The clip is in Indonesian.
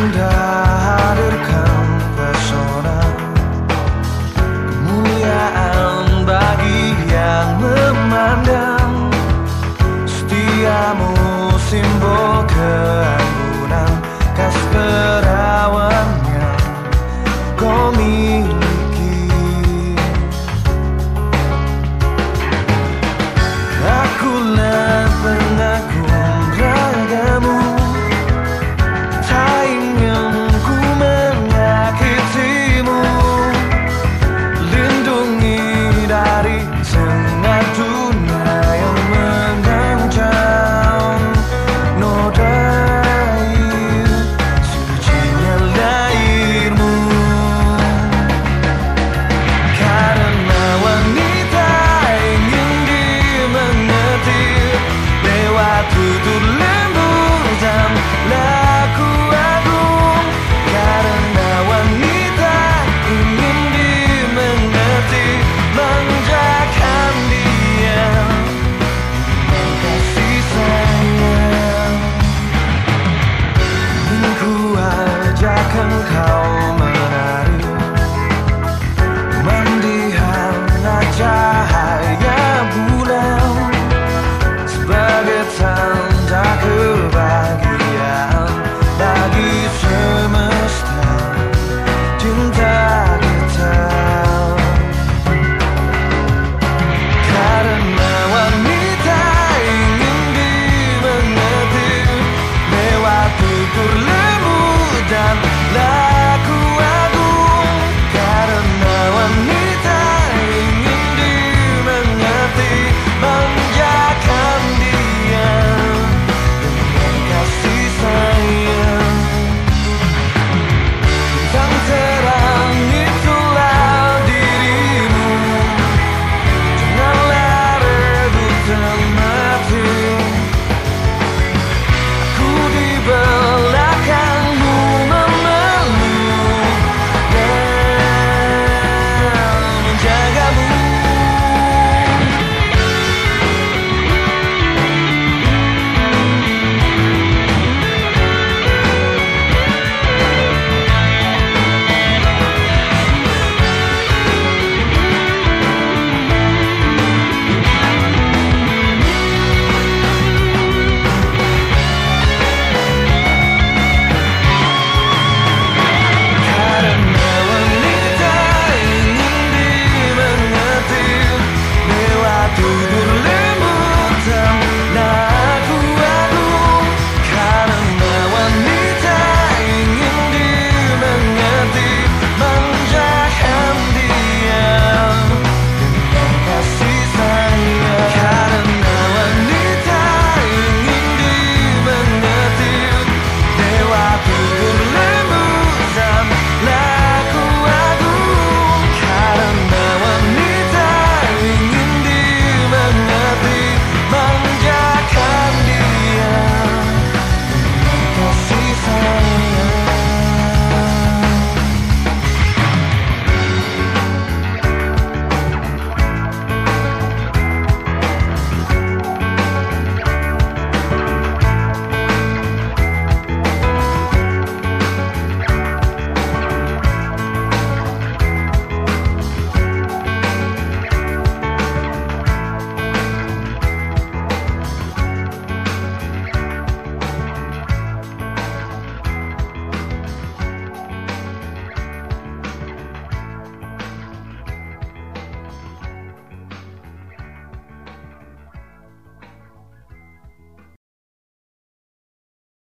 indah hadirkan pesona Kemuliaan bagi yang memandang Setiamu 参考。